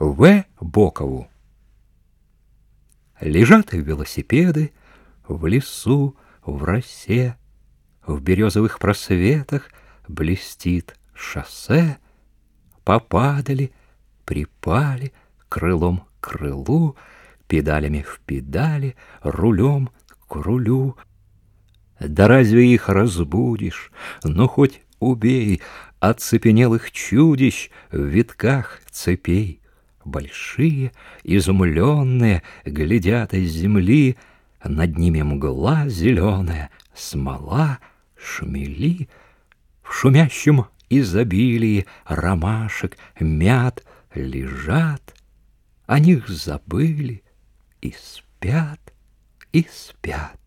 В. Бокову. Лежат велосипеды в лесу, в росе, В березовых просветах блестит шоссе. Попадали, припали крылом к крылу, Педалями в педали, рулем к рулю. Да разве их разбудишь? Ну, хоть убей Оцепенелых чудищ в витках цепей. Большие, изумленные, глядят из земли, Над ними мгла зеленая, смола, шмели. В шумящем изобилии ромашек, мят лежат, О них забыли и спят, и спят.